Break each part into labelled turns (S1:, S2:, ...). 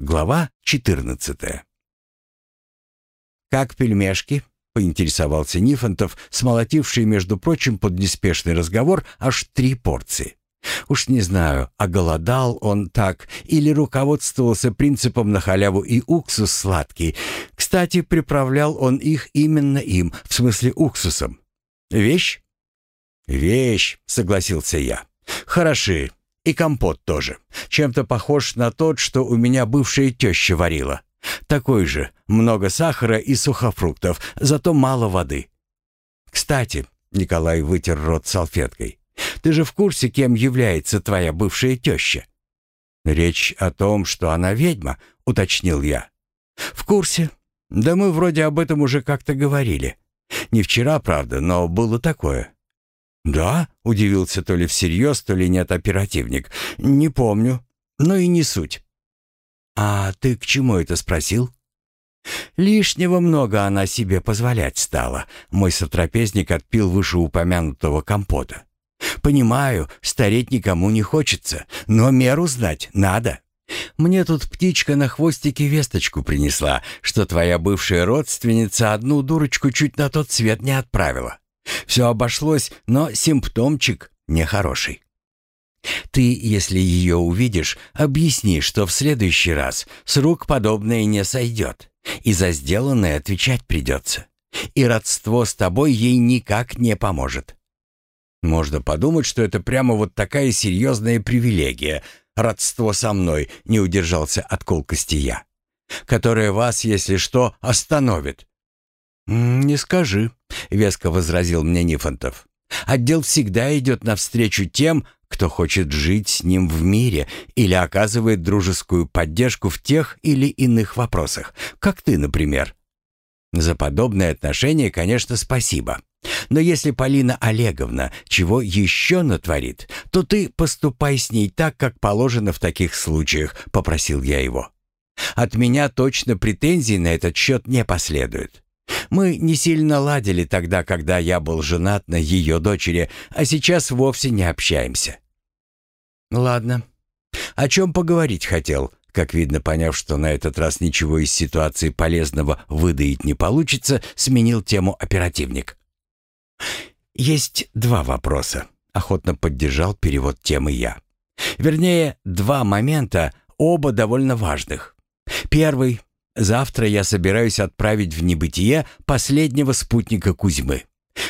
S1: Глава 14. «Как пельмешки?» — поинтересовался Нифонтов, смолотивший, между прочим, под неспешный разговор аж три порции. Уж не знаю, оголодал он так или руководствовался принципом на халяву и уксус сладкий. Кстати, приправлял он их именно им, в смысле уксусом. «Вещь?» «Вещь», — согласился я. «Хороши, и компот тоже. Чем-то похож на тот, что у меня бывшая теща варила. Такой же, много сахара и сухофруктов, зато мало воды. Кстати, Николай вытер рот салфеткой. Ты же в курсе, кем является твоя бывшая теща? Речь о том, что она ведьма, уточнил я. В курсе. Да мы вроде об этом уже как-то говорили. Не вчера, правда, но было такое. «Да?» — удивился то ли всерьез, то ли нет оперативник. «Не помню. Но и не суть». «А ты к чему это спросил?» «Лишнего много она себе позволять стала». Мой сотрапезник отпил вышеупомянутого компота. «Понимаю, стареть никому не хочется, но меру знать надо. Мне тут птичка на хвостике весточку принесла, что твоя бывшая родственница одну дурочку чуть на тот свет не отправила. Все обошлось, но симптомчик нехороший. Ты, если ее увидишь, объясни, что в следующий раз с рук подобное не сойдет, и за сделанное отвечать придется. И родство с тобой ей никак не поможет. Можно подумать, что это прямо вот такая серьезная привилегия, родство со мной, не удержался от колкости я, которая вас, если что, остановит. «Не скажи», — веско возразил мне Нифонтов. «Отдел всегда идет навстречу тем, кто хочет жить с ним в мире или оказывает дружескую поддержку в тех или иных вопросах, как ты, например. За подобное отношение, конечно, спасибо. Но если Полина Олеговна чего еще натворит, то ты поступай с ней так, как положено в таких случаях», — попросил я его. «От меня точно претензий на этот счет не последует. Мы не сильно ладили тогда, когда я был женат на ее дочери, а сейчас вовсе не общаемся. Ладно. О чем поговорить хотел? Как видно, поняв, что на этот раз ничего из ситуации полезного выдаить не получится, сменил тему оперативник. Есть два вопроса. Охотно поддержал перевод темы я. Вернее, два момента, оба довольно важных. Первый Завтра я собираюсь отправить в небытие последнего спутника Кузьмы.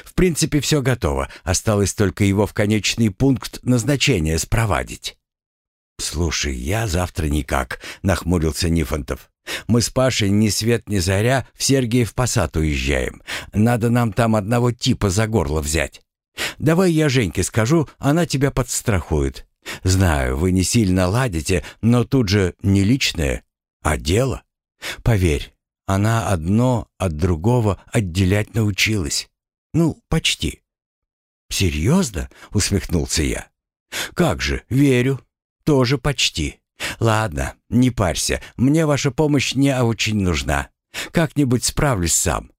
S1: В принципе, все готово. Осталось только его в конечный пункт назначения спровадить. «Слушай, я завтра никак», — нахмурился Нифонтов. «Мы с Пашей ни свет ни заря в Сергиев Посад уезжаем. Надо нам там одного типа за горло взять. Давай я Женьке скажу, она тебя подстрахует. Знаю, вы не сильно ладите, но тут же не личное, а дело». Поверь, она одно от другого отделять научилась. Ну, почти. «Серьезно?» — усмехнулся я. «Как же, верю. Тоже почти. Ладно, не парься, мне ваша помощь не очень нужна. Как-нибудь справлюсь сам.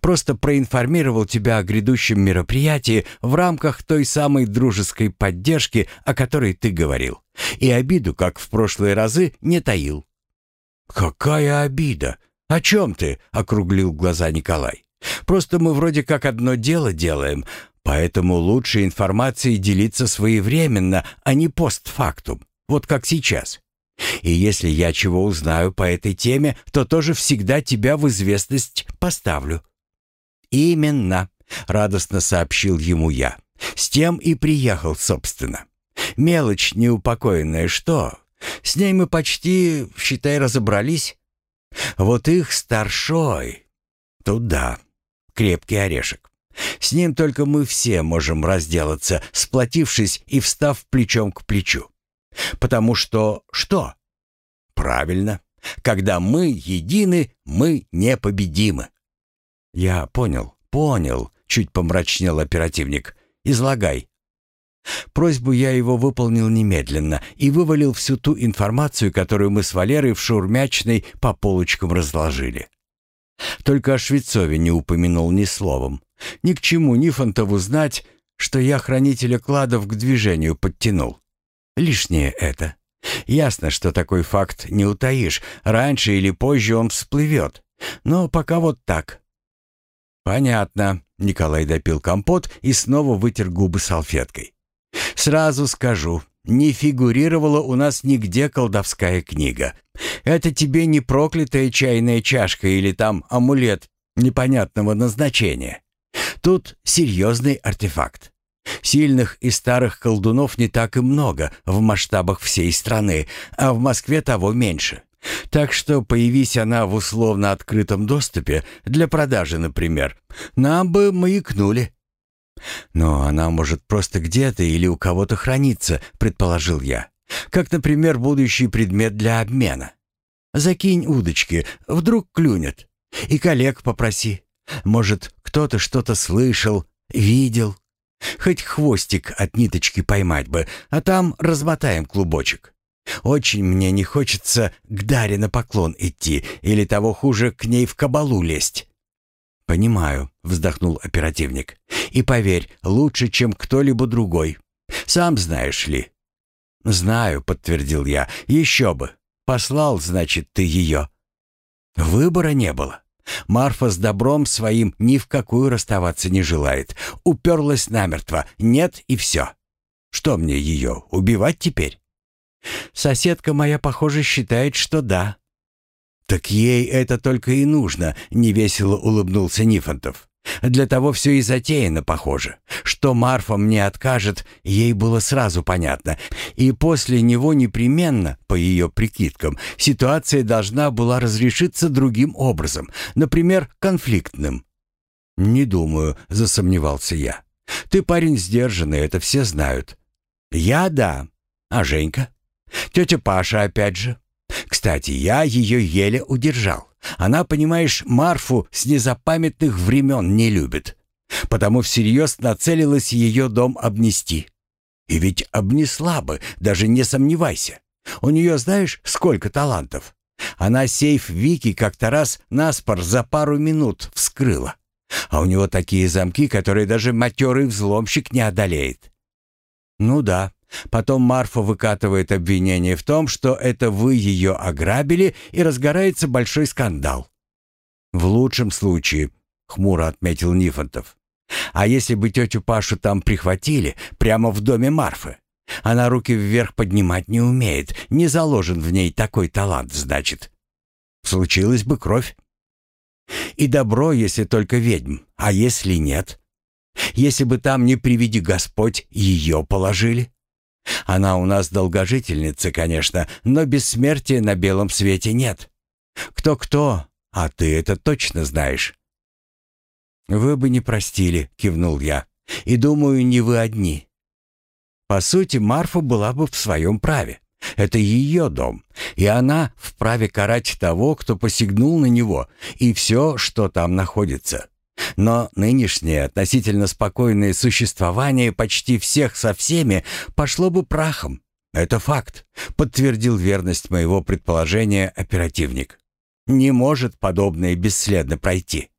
S1: Просто проинформировал тебя о грядущем мероприятии в рамках той самой дружеской поддержки, о которой ты говорил. И обиду, как в прошлые разы, не таил. «Какая обида! О чем ты?» — округлил глаза Николай. «Просто мы вроде как одно дело делаем, поэтому лучше информацией делиться своевременно, а не постфактум, вот как сейчас. И если я чего узнаю по этой теме, то тоже всегда тебя в известность поставлю». «Именно», — радостно сообщил ему я. «С тем и приехал, собственно. Мелочь неупокоенная что? С ней мы почти, считай, разобрались. Вот их старшой. Тут да, крепкий орешек. С ним только мы все можем разделаться, сплотившись и встав плечом к плечу. Потому что что? Правильно. Когда мы едины, мы непобедимы. Я понял, понял, чуть помрачнел оперативник. Излагай. Просьбу я его выполнил немедленно и вывалил всю ту информацию, которую мы с Валерой в шаурмячной по полочкам разложили. Только о Швецове не упомянул ни словом. Ни к чему Нифонтову знать, что я хранителя кладов к движению подтянул. Лишнее это. Ясно, что такой факт не утаишь. Раньше или позже он всплывет. Но пока вот так. Понятно. Николай допил компот и снова вытер губы салфеткой. Сразу скажу, не фигурировала у нас нигде колдовская книга. Это тебе не проклятая чайная чашка или там амулет непонятного назначения. Тут серьезный артефакт. Сильных и старых колдунов не так и много в масштабах всей страны, а в Москве того меньше. Так что появись она в условно открытом доступе, для продажи, например, нам бы маякнули. Но она может просто где-то или у кого-то храниться, предположил я. Как, например, будущий предмет для обмена. Закинь удочки, вдруг клюнет. И коллег попроси. Может, кто-то что-то слышал, видел. Хоть хвостик от ниточки поймать бы, а там размотаем клубочек. Очень мне не хочется к Даре на поклон идти или того хуже к ней в кабалу лезть. «Понимаю», — вздохнул оперативник. «И поверь, лучше, чем кто-либо другой. Сам знаешь ли». «Знаю», — подтвердил я. «Еще бы. Послал, значит, ты ее». Выбора не было. Марфа с добром своим ни в какую расставаться не желает. Уперлась намертво. Нет и все. Что мне ее, убивать теперь? Соседка моя, похоже, считает, что да. Так ей это только и нужно, невесело улыбнулся Нифонтов. Для того все и затеяно, похоже. Что Марфа мне откажет, ей было сразу понятно. И после него непременно, по ее прикидкам, ситуация должна была разрешиться другим образом, например, конфликтным. «Не думаю», — засомневался я. «Ты парень сдержанный, это все знают». «Я — да. А Женька?» «Тетя Паша опять же. Кстати, я ее еле удержал. Она, понимаешь, Марфу с незапамятных времен не любит. Потому всерьез нацелилась ее дом обнести. И ведь обнесла бы, даже не сомневайся. У нее знаешь, сколько талантов? Она сейф Вики как-то раз наспор за пару минут вскрыла. А у него такие замки, которые даже матерый взломщик не одолеет. Ну да, Потом Марфа выкатывает обвинение в том, что это вы ее ограбили, и разгорается большой скандал. «В лучшем случае», — хмуро отметил Нифонтов. «А если бы тетю Пашу там прихватили, прямо в доме Марфы? Она руки вверх поднимать не умеет, не заложен в ней такой талант, значит. Случилась бы кровь. И добро, если только ведьм, а если нет? Если бы там, не приведи Господь, ее положили?» Она у нас долгожительница, конечно, но бессмертия на белом свете нет. Кто-кто, а ты это точно знаешь». «Вы бы не простили», — кивнул я. «И думаю, не вы одни». По сути, Марфа была бы в своем праве. Это ее дом, и она вправе карать того, кто посягнул на него, и все, что там находится. Но нынешнее относительно спокойное существование почти всех со всеми пошло бы прахом. Это факт, подтвердил верность моего предположения оперативник. Не может подобное бесследно пройти.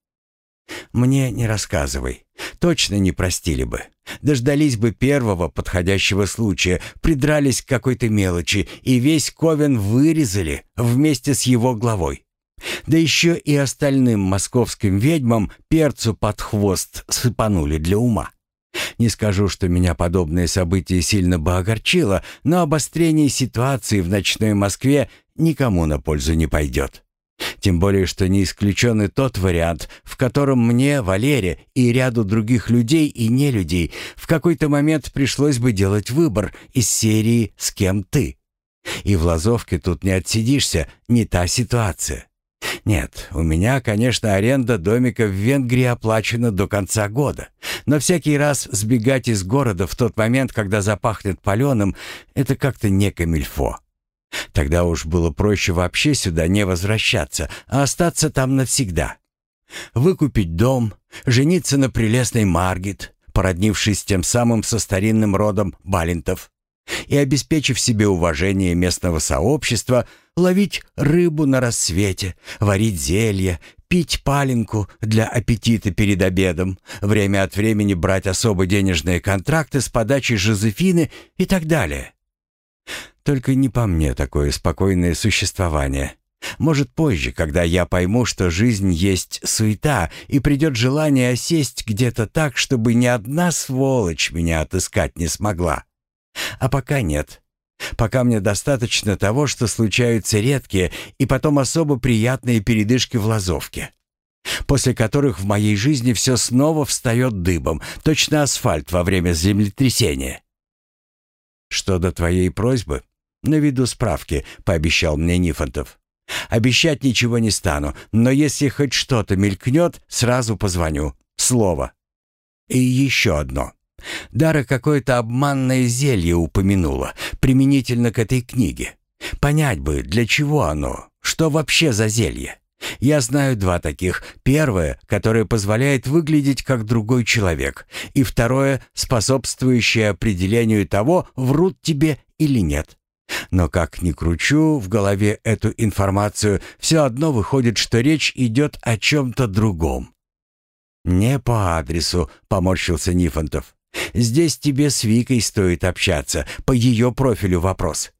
S1: Мне не рассказывай. Точно не простили бы. Дождались бы первого подходящего случая, придрались к какой-то мелочи и весь Ковен вырезали вместе с его главой. Да еще и остальным московским ведьмам перцу под хвост сыпанули для ума. Не скажу, что меня подобное событие сильно бы огорчило, но обострение ситуации в ночной Москве никому на пользу не пойдет. Тем более, что не исключен и тот вариант, в котором мне, Валере и ряду других людей и нелюдей в какой-то момент пришлось бы делать выбор из серии «С кем ты?». И в Лазовке тут не отсидишься, не та ситуация. Нет, у меня, конечно, аренда домика в Венгрии оплачена до конца года. Но всякий раз сбегать из города в тот момент, когда запахнет паленым, это как-то не камильфо. Тогда уж было проще вообще сюда не возвращаться, а остаться там навсегда. Выкупить дом, жениться на прелестной Маргит, породнившись тем самым со старинным родом Балентов, и, обеспечив себе уважение местного сообщества, ловить рыбу на рассвете, варить зелье, пить паленку для аппетита перед обедом, время от времени брать особо денежные контракты с подачей Жозефины и так далее. Только не по мне такое спокойное существование. Может, позже, когда я пойму, что жизнь есть суета, и придет желание осесть где-то так, чтобы ни одна сволочь меня отыскать не смогла. А пока нет. Пока мне достаточно того, что случаются редкие и потом особо приятные передышки в лазовке, после которых в моей жизни все снова встает дыбом, точно асфальт во время землетрясения. Что до твоей просьбы, наведу справки, пообещал мне Нифонтов. Обещать ничего не стану, но если хоть что-то мелькнет, сразу позвоню. Слово. И еще одно. Дара какое-то обманное зелье упомянула, применительно к этой книге. Понять бы, для чего оно, что вообще за зелье. Я знаю два таких. Первое, которое позволяет выглядеть как другой человек, и второе, способствующее определению того, врут тебе или нет. Но как ни кручу в голове эту информацию, все одно выходит, что речь идет о чем-то другом. «Не по адресу», — поморщился Нифонтов. «Здесь тебе с Викой стоит общаться, по ее профилю вопрос».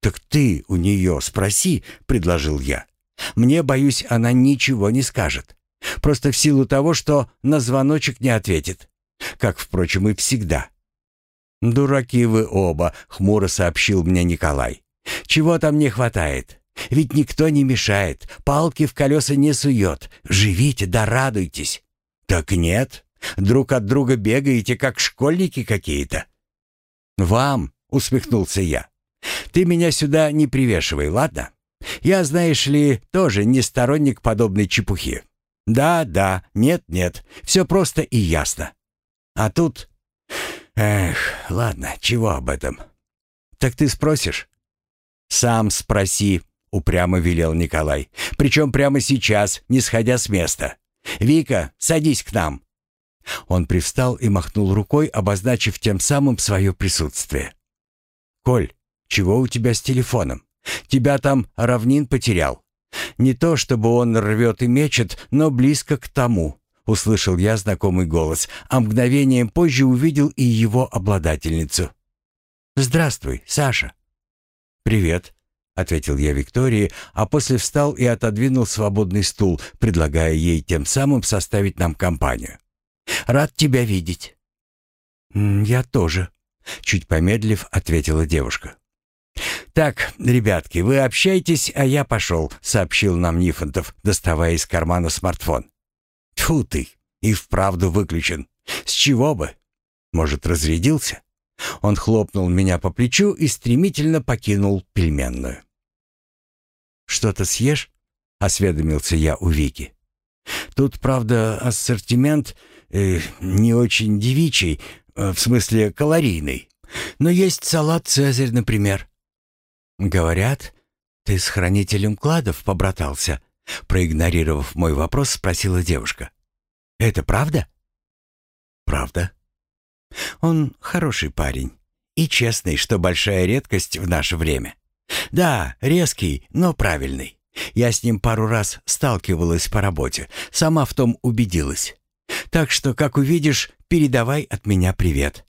S1: «Так ты у нее спроси», — предложил я. «Мне, боюсь, она ничего не скажет. Просто в силу того, что на звоночек не ответит. Как, впрочем, и всегда». «Дураки вы оба», — хмуро сообщил мне Николай. «Чего там не хватает? Ведь никто не мешает, палки в колеса не сует. Живите да радуйтесь». «Так нет, друг от друга бегаете, как школьники какие-то». «Вам», — усмехнулся я, — «ты меня сюда не привешивай, ладно? Я, знаешь ли, тоже не сторонник подобной чепухи. Да, да, нет, нет, все просто и ясно. А тут Эх, ладно, чего об этом? Так ты спросишь? Сам спроси, упрямо велел Николай. Причем прямо сейчас, не сходя с места. Вика, садись к нам. Он привстал и махнул рукой, обозначив тем самым свое присутствие. «Коль, чего у тебя с телефоном? Тебя там равнин потерял. Не то, чтобы он рвет и мечет, но близко к тому. Услышал я знакомый голос, а мгновением позже увидел и его обладательницу. «Здравствуй, Саша». «Привет», — ответил я Виктории, а после встал и отодвинул свободный стул, предлагая ей тем самым составить нам компанию. «Рад тебя видеть». «Я тоже», — чуть помедлив, ответила девушка. «Так, ребятки, вы общайтесь, а я пошел», — сообщил нам Нифонтов, доставая из кармана смартфон. Тьфу ты, и вправду выключен. С чего бы? Может, разрядился? Он хлопнул меня по плечу и стремительно покинул пельменную. «Что-то съешь?» — осведомился я у Вики. «Тут, правда, ассортимент э, не очень девичий, э, в смысле калорийный. Но есть салат «Цезарь», например». «Говорят, ты с хранителем кладов побратался?» Проигнорировав мой вопрос, спросила девушка. «Это правда?» «Правда». «Он хороший парень. И честный, что большая редкость в наше время. Да, резкий, но правильный. Я с ним пару раз сталкивалась по работе, сама в том убедилась. Так что, как увидишь, передавай от меня привет».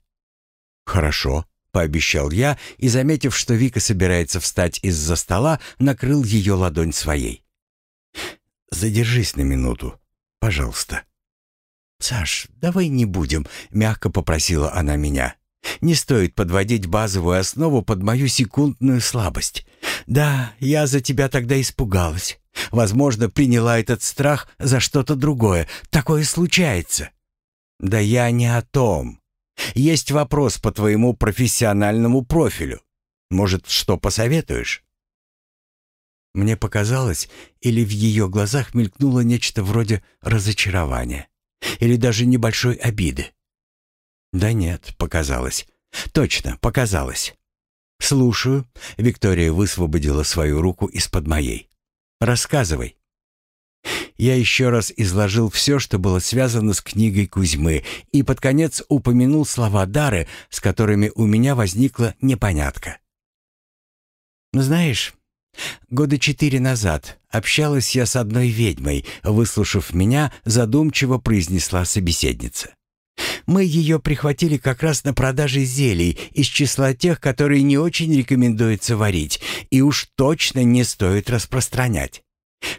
S1: «Хорошо», — пообещал я и, заметив, что Вика собирается встать из-за стола, накрыл ее ладонь своей. Задержись на минуту, пожалуйста». «Саш, давай не будем», — мягко попросила она меня. «Не стоит подводить базовую основу под мою секундную слабость. Да, я за тебя тогда испугалась. Возможно, приняла этот страх за что-то другое. Такое случается». «Да я не о том. Есть вопрос по твоему профессиональному профилю. Может, что посоветуешь?» Мне показалось, или в ее глазах мелькнуло нечто вроде разочарования, или даже небольшой обиды. Да нет, показалось. Точно, показалось. «Слушаю», — Виктория высвободила свою руку из-под моей. «Рассказывай». Я еще раз изложил все, что было связано с книгой Кузьмы, и под конец упомянул слова Дары, с которыми у меня возникла непонятка. «Знаешь, Года четыре назад общалась я с одной ведьмой, выслушав меня, задумчиво произнесла собеседница. Мы ее прихватили как раз на продаже зелий из числа тех, которые не очень рекомендуется варить и уж точно не стоит распространять.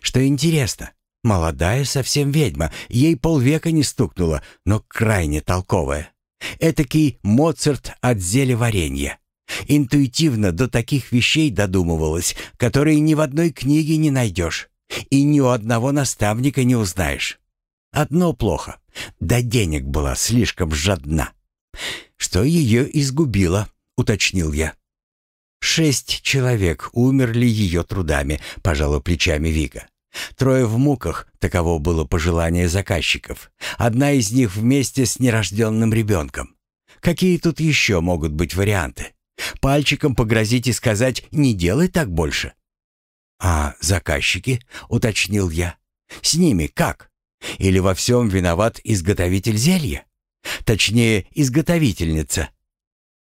S1: Что интересно, молодая совсем ведьма, ей полвека не стукнуло, но крайне толковая. Этакий Моцарт от зелеваренья. Интуитивно до таких вещей додумывалась, которые ни в одной книге не найдешь и ни у одного наставника не узнаешь. Одно плохо. До денег была слишком жадна. Что ее изгубило, уточнил я. Шесть человек умерли ее трудами, пожала плечами Вика. Трое в муках, таково было пожелание заказчиков. Одна из них вместе с нерожденным ребенком. Какие тут еще могут быть варианты? Пальчиком погрозить и сказать «не делай так больше». «А заказчики?» — уточнил я. «С ними как?» Или во всем виноват изготовитель зелья? Точнее, изготовительница.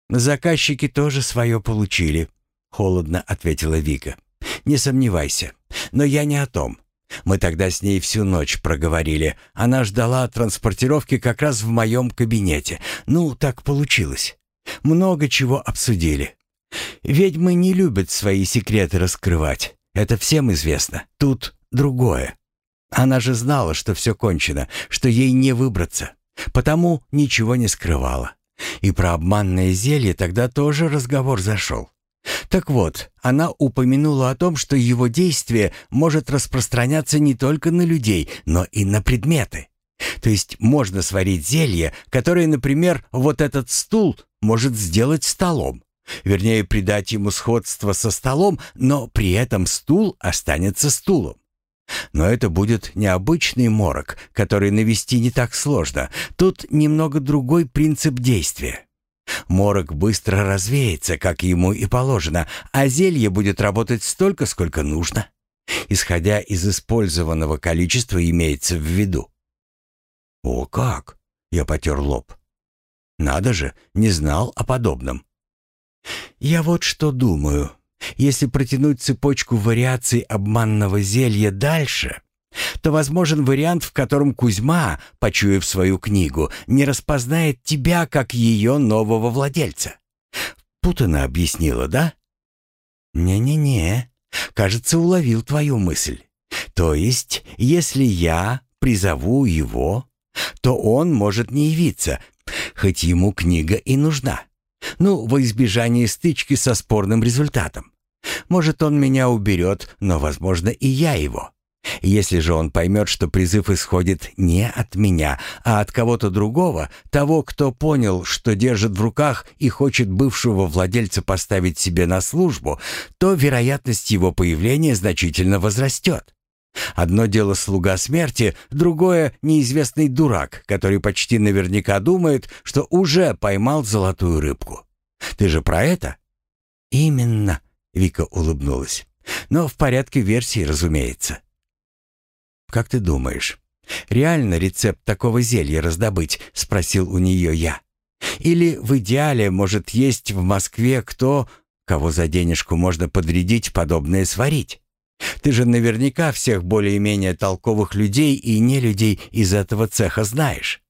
S1: Заказчики тоже свое получили, холодно ответила Вика. Не сомневайся. Но я не о том. Мы тогда с ней всю ночь проговорили. Она ждала транспортировки как раз в моем кабинете. Ну, так получилось. Много чего обсудили. Ведьмы не любят свои секреты раскрывать. Это всем известно. Тут другое. Она же знала, что все кончено, что ей не выбраться. Потому ничего не скрывала. И про обманное зелье тогда тоже разговор зашел. Так вот, она упомянула о том, что его действие может распространяться не только на людей, но и на предметы. То есть можно сварить зелье, которое, например, вот этот стул может сделать столом. Вернее, придать ему сходство со столом, но при этом стул останется стулом. Но это будет необычный морок, который навести не так сложно. Тут немного другой принцип действия. Морок быстро развеется, как ему и положено, а зелье будет работать столько, сколько нужно. Исходя из использованного количества имеется в виду. «О, как!» — я потер лоб. «Надо же, не знал о подобном». «Я вот что думаю», если протянуть цепочку вариаций обманного зелья дальше, то возможен вариант, в котором Кузьма, почуяв свою книгу, не распознает тебя как ее нового владельца. Путано объяснила, да? Не-не-не, кажется, уловил твою мысль. То есть, если я призову его, то он может не явиться, хоть ему книга и нужна. Ну, во избежание стычки со спорным результатом. Может, он меня уберет, но, возможно, и я его. Если же он поймет, что призыв исходит не от меня, а от кого-то другого, того, кто понял, что держит в руках и хочет бывшего владельца поставить себе на службу, то вероятность его появления значительно возрастет. Одно дело слуга смерти, другое — неизвестный дурак, который почти наверняка думает, что уже поймал золотую рыбку. Ты же про это? Именно, Вика улыбнулась. «Но в порядке версии, разумеется». «Как ты думаешь, реально рецепт такого зелья раздобыть?» — спросил у нее я. «Или в идеале может есть в Москве кто, кого за денежку можно подрядить подобное сварить? Ты же наверняка всех более-менее толковых людей и не людей из этого цеха знаешь».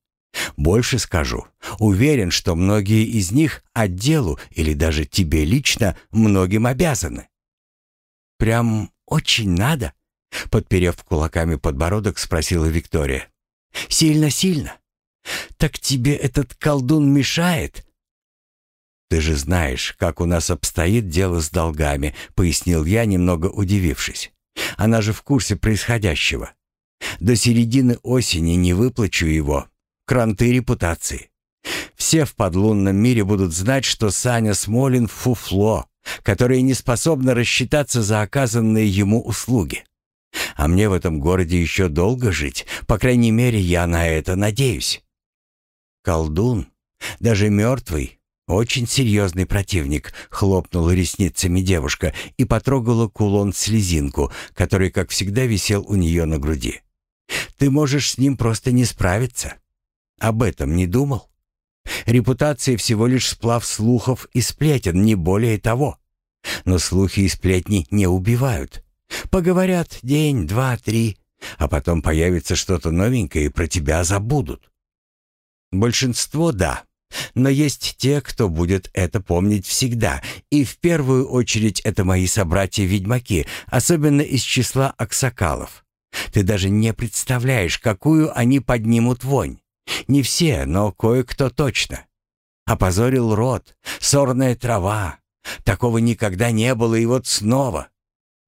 S1: Больше скажу. Уверен, что многие из них отделу или даже тебе лично многим обязаны. Прям очень надо? Подперев кулаками подбородок, спросила Виктория. Сильно-сильно? Так тебе этот колдун мешает? Ты же знаешь, как у нас обстоит дело с долгами, пояснил я, немного удивившись. Она же в курсе происходящего. До середины осени не выплачу его, кранты репутации. Все в подлунном мире будут знать, что Саня Смолин — фуфло, которое не способно рассчитаться за оказанные ему услуги. А мне в этом городе еще долго жить, по крайней мере, я на это надеюсь. Колдун, даже мертвый, очень серьезный противник, хлопнула ресницами девушка и потрогала кулон-слезинку, который, как всегда, висел у нее на груди. Ты можешь с ним просто не справиться. Об этом не думал? Репутация всего лишь сплав слухов и сплетен, не более того. Но слухи и сплетни не убивают. Поговорят день, два, три, а потом появится что-то новенькое и про тебя забудут. Большинство — да. Но есть те, кто будет это помнить всегда. И в первую очередь это мои собратья-ведьмаки, особенно из числа аксакалов. Ты даже не представляешь, какую они поднимут вонь. Не все, но кое-кто точно. Опозорил рот, сорная трава. Такого никогда не было, и вот снова.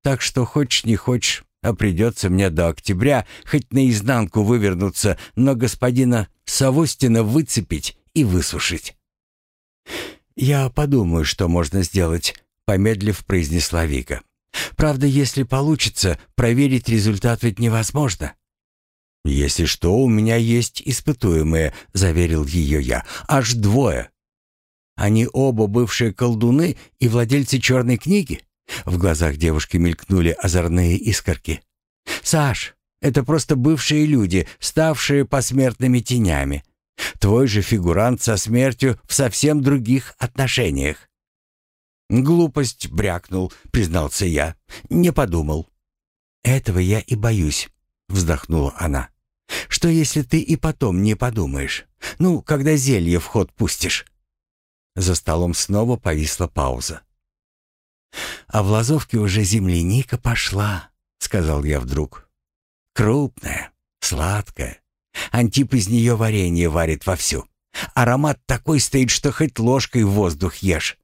S1: Так что хочешь не хочешь, а придется мне до октября хоть наизнанку вывернуться, но господина Савостина выцепить и высушить. «Я подумаю, что можно сделать», — помедлив произнесла Вика. «Правда, если получится, проверить результат ведь невозможно». «Если что, у меня есть испытуемые», — заверил ее я. «Аж двое». «Они оба бывшие колдуны и владельцы черной книги?» В глазах девушки мелькнули озорные искорки. «Саш, это просто бывшие люди, ставшие посмертными тенями. Твой же фигурант со смертью в совсем других отношениях». «Глупость брякнул», — признался я. «Не подумал». «Этого я и боюсь», — вздохнула она. «Что если ты и потом не подумаешь? Ну, когда зелье в ход пустишь?» За столом снова повисла пауза. «А в лазовке уже земляника пошла», — сказал я вдруг. «Крупная, сладкая. Антип из нее варенье варит вовсю. Аромат такой стоит, что хоть ложкой воздух ешь».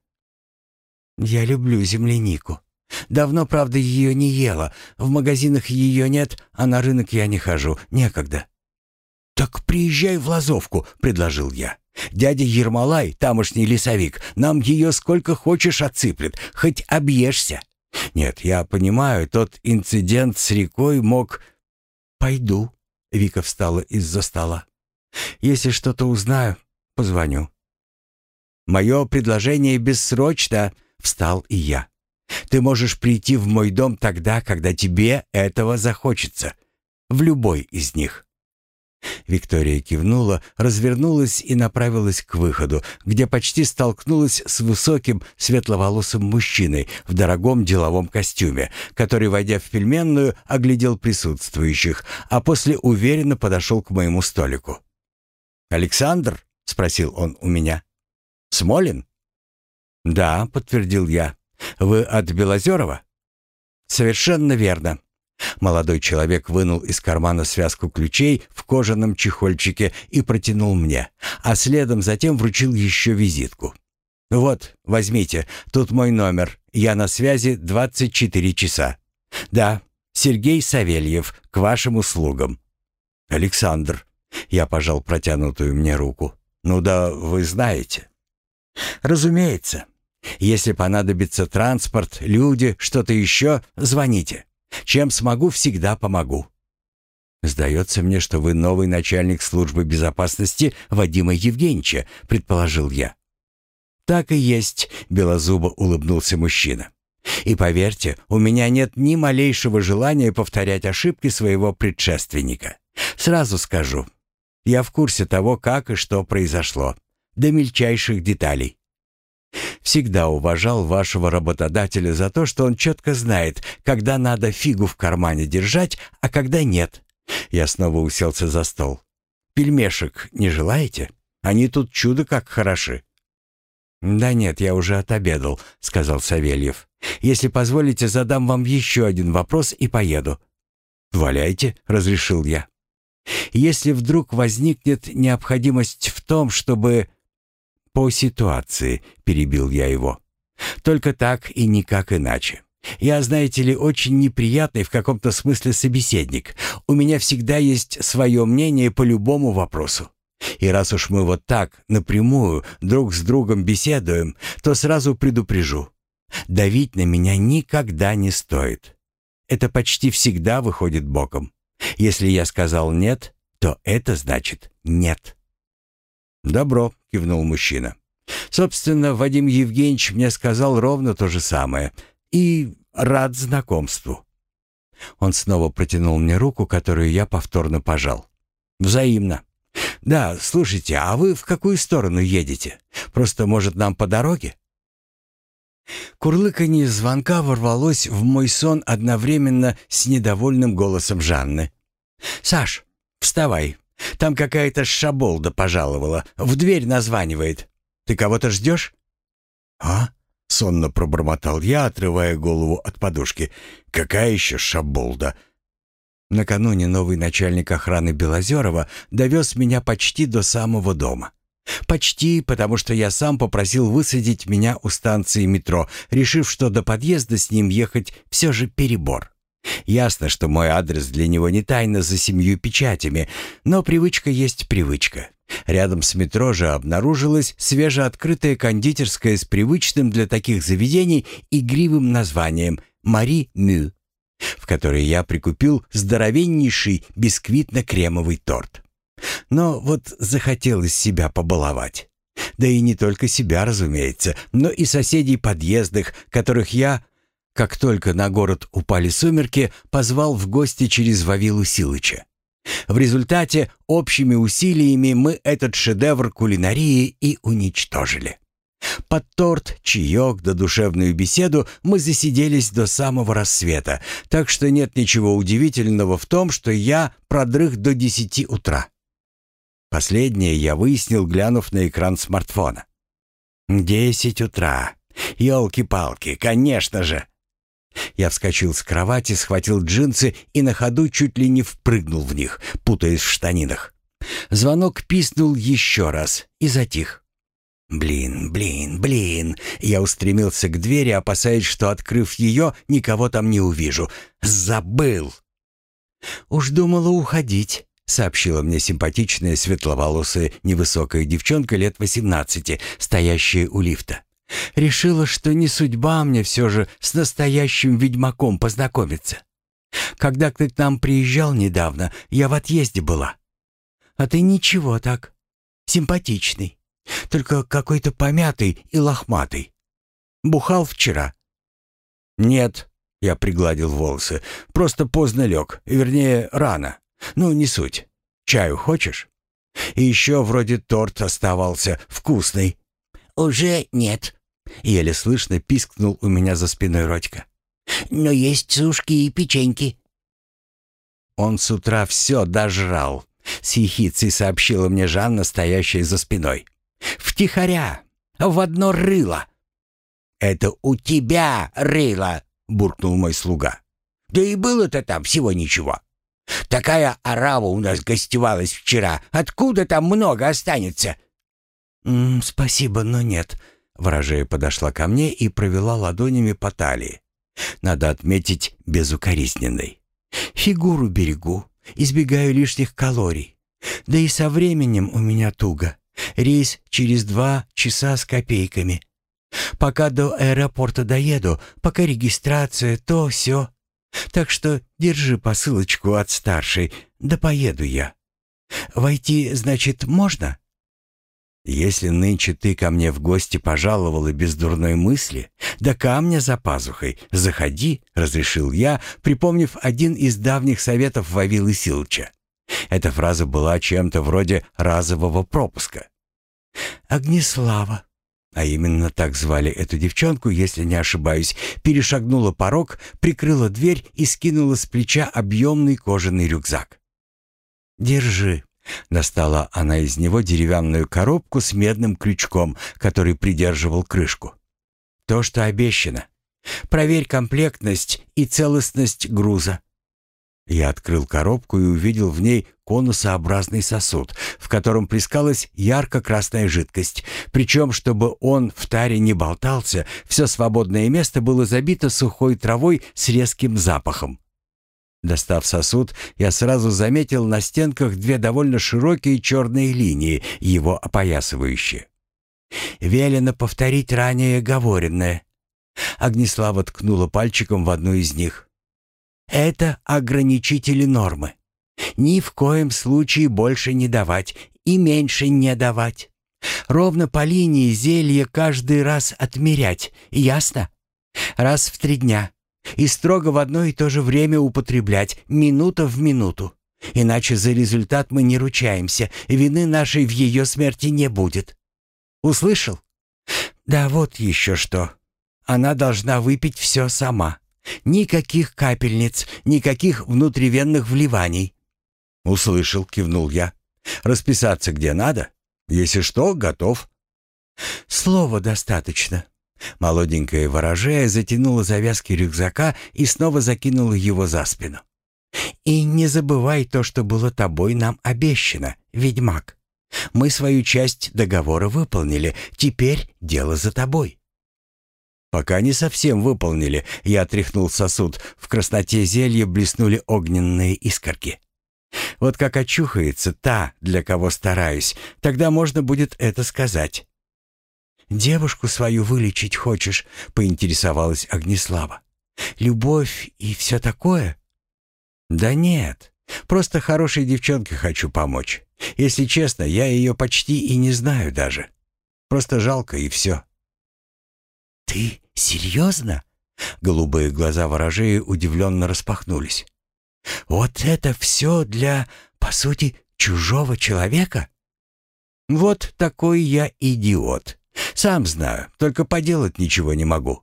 S1: «Я люблю землянику. Давно, правда, ее не ела. В магазинах ее нет, а на рынок я не хожу. Некогда». «Так приезжай в Лазовку», — предложил я. «Дядя Ермолай, тамошний лесовик, нам ее сколько хочешь отсыплет, хоть объешься». «Нет, я понимаю, тот инцидент с рекой мог...» «Пойду», — Вика встала из-за стола. «Если что-то узнаю, позвоню». «Мое предложение бессрочно», — встал и я. «Ты можешь прийти в мой дом тогда, когда тебе этого захочется. В любой из них». Виктория кивнула, развернулась и направилась к выходу, где почти столкнулась с высоким светловолосым мужчиной в дорогом деловом костюме, который, войдя в пельменную, оглядел присутствующих, а после уверенно подошел к моему столику. «Александр?» — спросил он у меня. «Смолин?» «Да», — подтвердил я. «Вы от Белозерова?» «Совершенно верно. Молодой человек вынул из кармана связку ключей в кожаном чехольчике и протянул мне, а следом затем вручил еще визитку. «Вот, возьмите, тут мой номер, я на связи 24 часа. Да, Сергей Савельев, к вашим услугам». «Александр», — я пожал протянутую мне руку. «Ну да, вы знаете». «Разумеется. Если понадобится транспорт, люди, что-то еще, звоните». Чем смогу, всегда помогу. Сдается мне, что вы новый начальник службы безопасности Вадима Евгеньевича, предположил я. Так и есть, белозубо улыбнулся мужчина. И поверьте, у меня нет ни малейшего желания повторять ошибки своего предшественника. Сразу скажу, я в курсе того, как и что произошло, до мельчайших деталей. Всегда уважал вашего работодателя за то, что он четко знает, когда надо фигу в кармане держать, а когда нет. Я снова уселся за стол. Пельмешек не желаете? Они тут чудо как хороши. «Да нет, я уже отобедал», — сказал Савельев. «Если позволите, задам вам еще один вопрос и поеду». «Валяйте», — разрешил я. «Если вдруг возникнет необходимость в том, чтобы по ситуации», — перебил я его. «Только так и никак иначе. Я, знаете ли, очень неприятный в каком-то смысле собеседник. У меня всегда есть свое мнение по любому вопросу. И раз уж мы вот так, напрямую, друг с другом беседуем, то сразу предупрежу. Давить на меня никогда не стоит. Это почти всегда выходит боком. Если я сказал «нет», то это значит «нет». «Добро», — кивнул мужчина. «Собственно, Вадим Евгеньевич мне сказал ровно то же самое. И рад знакомству». Он снова протянул мне руку, которую я повторно пожал. «Взаимно. Да, слушайте, а вы в какую сторону едете? Просто, может, нам по дороге?» Курлыканье звонка ворвалось в мой сон одновременно с недовольным голосом Жанны. «Саш, вставай, Там какая-то шаболда пожаловала, в дверь названивает. Ты кого-то ждешь?»
S2: «А?» — сонно пробормотал я, отрывая голову от подушки. «Какая еще шаболда?»
S1: Накануне новый начальник охраны Белозерова довез меня почти до самого дома. Почти, потому что я сам попросил высадить меня у станции метро, решив, что до подъезда с ним ехать все же перебор. Ясно, что мой адрес для него не тайна за семью печатями, но привычка есть привычка. Рядом с метро же обнаружилась свежеоткрытая кондитерская с привычным для таких заведений игривым названием «Мари Мю», в которой я прикупил здоровеннейший бисквитно-кремовый торт. Но вот захотелось себя побаловать. Да и не только себя, разумеется, но и соседей подъездных, которых я, как только на город упали сумерки, позвал в гости через Вавилу Силыча. В результате общими усилиями мы этот шедевр кулинарии и уничтожили. Под торт, чаек да душевную беседу мы засиделись до самого рассвета, так что нет ничего удивительного в том, что я продрых до десяти утра. Последнее я выяснил, глянув на экран смартфона. «Десять утра. Ёлки-палки, конечно же!» Я вскочил с кровати, схватил джинсы и на ходу чуть ли не впрыгнул в них, путаясь в штанинах. Звонок писнул еще раз и затих. «Блин, блин, блин!» Я устремился к двери, опасаясь, что, открыв ее, никого там не увижу. «Забыл!» «Уж думала уходить», сообщила мне симпатичная светловолосая невысокая девчонка лет восемнадцати, стоящая у лифта. Решила, что не судьба мне все же с настоящим ведьмаком познакомиться. Когда ты к нам приезжал недавно, я в отъезде была. А ты ничего так. Симпатичный. Только какой-то помятый и лохматый. Бухал вчера. Нет, я пригладил волосы. Просто поздно лег. Вернее, рано. Ну, не суть. Чаю хочешь? И еще вроде торт оставался вкусный.
S3: Уже нет.
S1: Еле слышно пискнул у меня за спиной Родька.
S3: Но есть сушки и печеньки.
S1: Он с утра все дожрал. С ехицей сообщила мне Жанна, стоящая за спиной. «Втихаря! В одно рыло!»
S3: «Это у тебя рыло!» — буркнул мой слуга. «Да и было-то там всего ничего. Такая арава у нас гостевалась вчера. Откуда там много останется?»
S1: «М -м, «Спасибо, но нет». Ворожея подошла ко мне и провела ладонями по талии. Надо отметить, безукоризненной. «Фигуру берегу, избегаю лишних калорий. Да и со временем у меня туго. Рейс через два часа с копейками. Пока до аэропорта доеду, пока регистрация, то все. Так что держи посылочку от старшей, да поеду я. Войти, значит, можно? Если нынче ты ко мне в гости пожаловала без дурной мысли, да камня за пазухой, заходи, разрешил я, припомнив один из давних советов Вавилы Силча. Эта фраза была чем-то вроде разового пропуска. «Огнеслава», а именно так звали эту девчонку, если не ошибаюсь, перешагнула порог, прикрыла дверь и скинула с плеча объемный кожаный рюкзак. «Держи», — достала она из него деревянную коробку с медным крючком, который придерживал крышку. «То, что обещано. Проверь комплектность и целостность груза. Я открыл коробку и увидел в ней конусообразный сосуд, в котором плескалась ярко-красная жидкость. Причем, чтобы он в таре не болтался, все свободное место было забито сухой травой с резким запахом. Достав сосуд, я сразу заметил на стенках две довольно широкие черные линии, его опоясывающие. Велено повторить ранее говоренное. Огнеслава ткнула пальчиком в одну из них. Это ограничители нормы. Ни в коем случае больше не давать и меньше не давать. Ровно по линии зелье каждый раз отмерять, ясно? Раз в три дня. И строго в одно и то же время употреблять, минута в минуту. Иначе за результат мы не ручаемся, вины нашей в ее смерти не будет. Услышал? Да вот еще что. Она должна выпить все сама. Никаких капельниц, никаких внутривенных вливаний. «Услышал», — кивнул я. Расписаться где надо? Если что, готов».
S3: «Слова достаточно». Молоденькая ворожея затянула завязки рюкзака и снова закинула его за спину. «И не забывай то, что было тобой нам обещано, ведьмак. Мы свою часть договора выполнили, теперь дело за тобой».
S1: «Пока не совсем выполнили», — я отряхнул сосуд. В красноте зелья блеснули огненные искорки. «Вот как очухается та, для кого стараюсь, тогда можно будет это сказать».
S3: «Девушку свою вылечить хочешь?» — поинтересовалась Огнеслава. «Любовь и все такое?»
S1: «Да нет, просто хорошей девчонке хочу помочь. Если честно, я ее почти и не знаю даже. Просто жалко и все».
S3: «Ты серьезно?» Голубые глаза ворожеи удивленно распахнулись. «Вот это все для, по сути, чужого человека?»
S1: «Вот такой я идиот. Сам знаю, только поделать ничего не могу».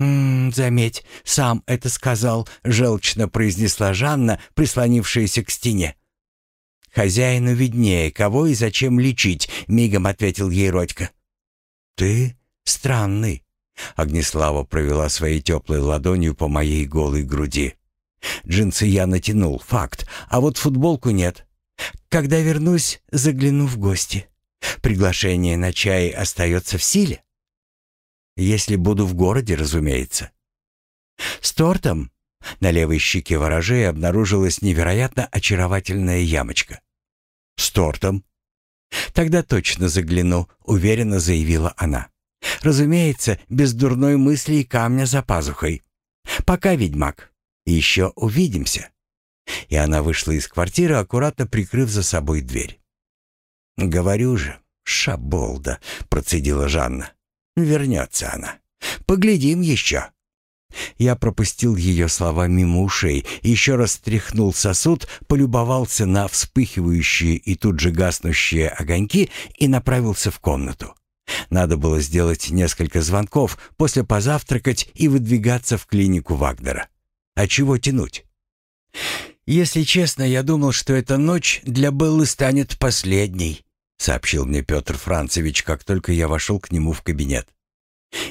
S3: «М заметь, сам это сказал», — желчно произнесла Жанна, прислонившаяся к стене.
S1: «Хозяину виднее, кого и зачем лечить», — мигом ответил ей Родька.
S3: «Ты странный»,
S1: Огнеслава провела своей теплой ладонью по моей голой груди. Джинсы я натянул, факт, а вот футболку нет.
S3: Когда вернусь, загляну в гости. Приглашение на чай остается в силе?
S1: Если буду в городе, разумеется.
S3: С тортом? На левой щеке ворожей обнаружилась невероятно очаровательная ямочка.
S1: С тортом?
S3: Тогда точно загляну, уверенно заявила она. Разумеется, без дурной мысли и камня за пазухой. Пока, ведьмак. Еще увидимся. И она вышла из квартиры, аккуратно прикрыв за собой дверь.
S1: «Говорю же, шаболда», — процедила Жанна. «Вернется она. Поглядим еще». Я пропустил ее слова мимо ушей, еще раз стряхнул сосуд, полюбовался на вспыхивающие и тут же гаснущие огоньки и направился в комнату. Надо было сделать несколько звонков, после позавтракать и выдвигаться в клинику Вагнера. А чего тянуть? «Если честно, я думал, что эта ночь для Беллы станет последней», сообщил мне Петр Францевич, как только я вошел к нему в кабинет.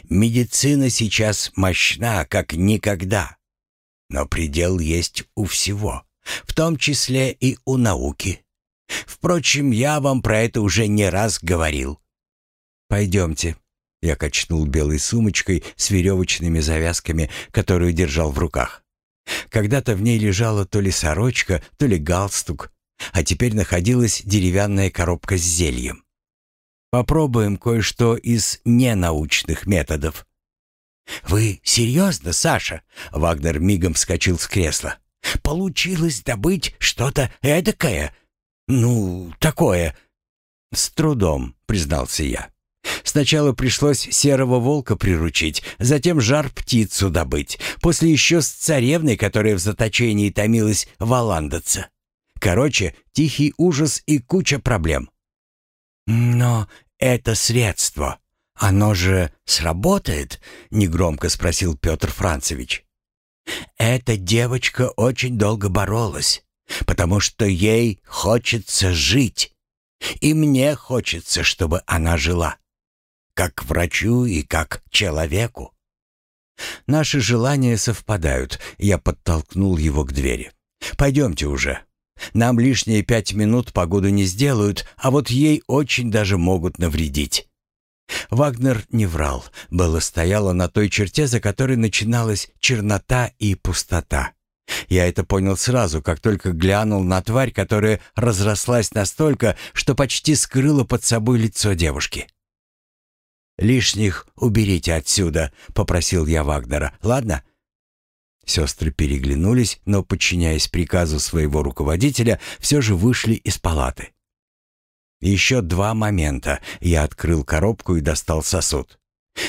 S1: «Медицина сейчас мощна, как никогда. Но предел есть у всего, в том числе и у науки. Впрочем, я вам про это уже не раз говорил. «Пойдемте». Я качнул белой сумочкой с веревочными завязками, которую держал в руках. Когда-то в ней лежала то ли сорочка, то ли галстук, а теперь находилась деревянная коробка с зельем. Попробуем кое-что из ненаучных методов. «Вы серьезно, Саша?» Вагнер мигом вскочил с кресла. «Получилось добыть что-то эдакое? Ну, такое?» «С трудом», — признался я. Сначала пришлось серого волка приручить, затем жар-птицу добыть, после еще с царевной, которая в заточении томилась, валандаться. Короче, тихий ужас и куча проблем. «Но это средство. Оно же сработает?» — негромко спросил Петр Францевич. «Эта девочка очень долго боролась, потому что ей хочется жить. И мне хочется, чтобы она жила как врачу и как человеку. Наши желания совпадают. Я подтолкнул его к двери. Пойдемте уже. Нам лишние пять минут погоду не сделают, а вот ей очень даже могут навредить. Вагнер не врал. Белла стояла на той черте, за которой начиналась чернота и пустота. Я это понял сразу, как только глянул на тварь, которая разрослась настолько, что почти скрыла под собой лицо девушки. «Лишних уберите отсюда», — попросил я Вагнера. «Ладно?» Сестры переглянулись, но, подчиняясь приказу своего руководителя, все же вышли из палаты. Еще два момента. Я открыл коробку и достал сосуд.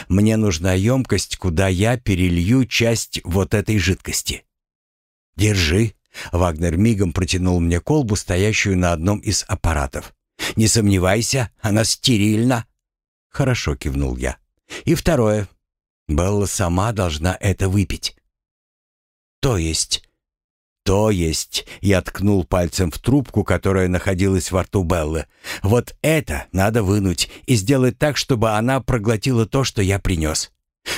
S1: Мне нужна емкость, куда я перелью часть вот этой жидкости. «Держи». Вагнер мигом протянул мне колбу, стоящую на одном из аппаратов. «Не сомневайся, она стерильна». «Хорошо», — кивнул я. «И второе. Белла сама должна это выпить». «То есть?» «То есть...» — я ткнул пальцем в трубку, которая находилась во рту Беллы. «Вот это надо вынуть и сделать так, чтобы она проглотила то, что я принес.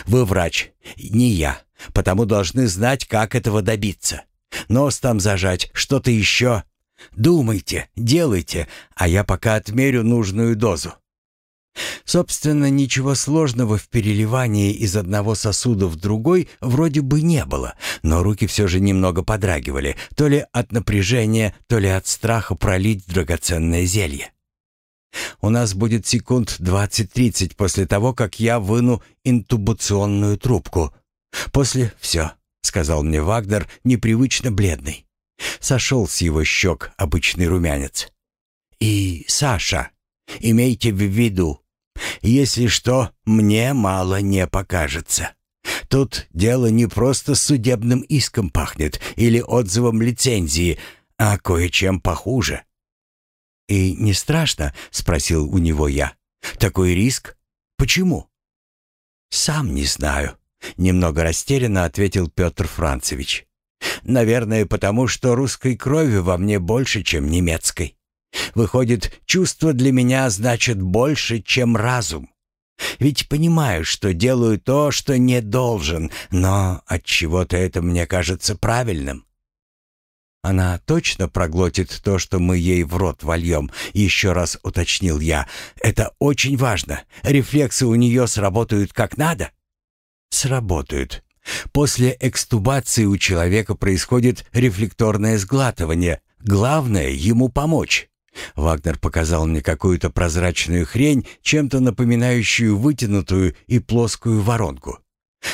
S1: Вы врач, не я, потому должны знать, как этого добиться. Нос там зажать, что-то еще. Думайте, делайте, а я пока отмерю нужную дозу». Собственно, ничего сложного в переливании из одного сосуда в другой вроде бы не было, но руки все же немного подрагивали, то ли от напряжения, то ли от страха пролить драгоценное зелье. У нас будет секунд 20-30 после того, как я выну интубационную трубку. После все, сказал мне Вагнер, непривычно бледный. Сошел с его щек обычный румянец. И Саша, имейте в виду, если что, мне мало не покажется. Тут дело не просто судебным иском пахнет или отзывом лицензии, а кое-чем похуже. «И не страшно?» — спросил у него я. «Такой риск? Почему?» «Сам не знаю», — немного растерянно ответил Петр Францевич. «Наверное, потому что русской крови во мне больше, чем немецкой. Выходит, чувство для меня значит больше, чем разум. Ведь понимаю, что делаю то, что не должен, но от чего-то это мне кажется правильным. Она точно проглотит то, что мы ей в рот вольем, еще раз уточнил я. Это очень важно. Рефлексы у нее сработают как надо? Сработают. После экстубации у человека происходит рефлекторное сглатывание. Главное ему помочь. Вагнер показал мне какую-то прозрачную хрень, чем-то напоминающую вытянутую и плоскую воронку.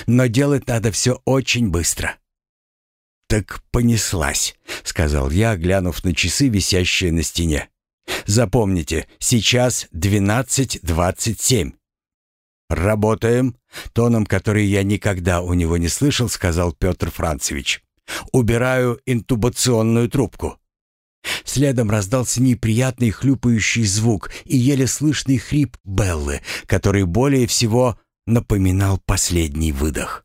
S1: Но делать надо все очень быстро. «Так понеслась», — сказал я, глянув на часы, висящие на стене. «Запомните, сейчас двенадцать двадцать семь». «Работаем», — тоном, который я никогда у него не слышал, сказал Петр Францевич. «Убираю интубационную трубку». Следом раздался неприятный хлюпающий звук и еле слышный хрип Беллы, который более всего напоминал последний выдох.